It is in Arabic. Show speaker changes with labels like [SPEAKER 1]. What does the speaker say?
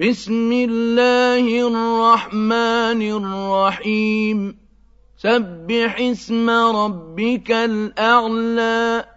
[SPEAKER 1] بسم الله الرحمن الرحيم. سبح اسم ربك الأعلى.